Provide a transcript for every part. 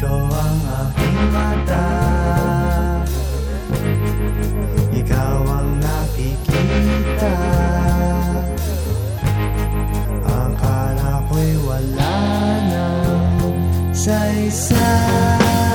Ikaw ang aking mata. Ikaw ang nakikita. Akala ko'y wala na Sa isa't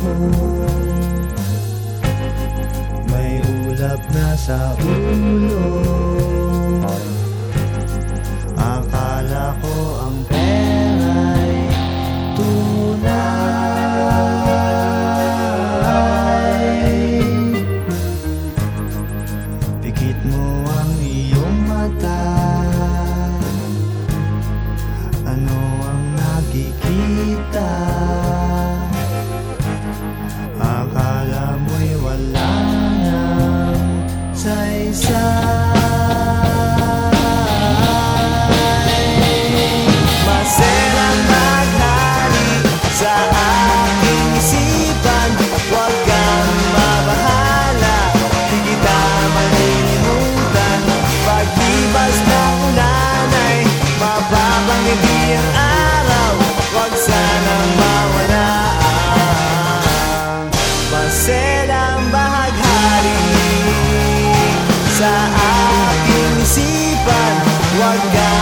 May ulap na sa ulo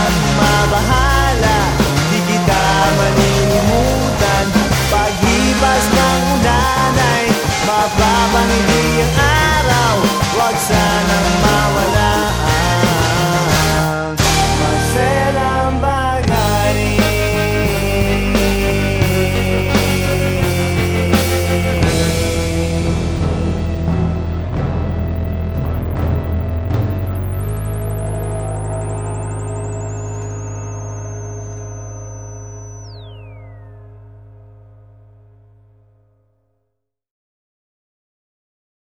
at mabahala. Di kita malilimutan Paghibas ng ulan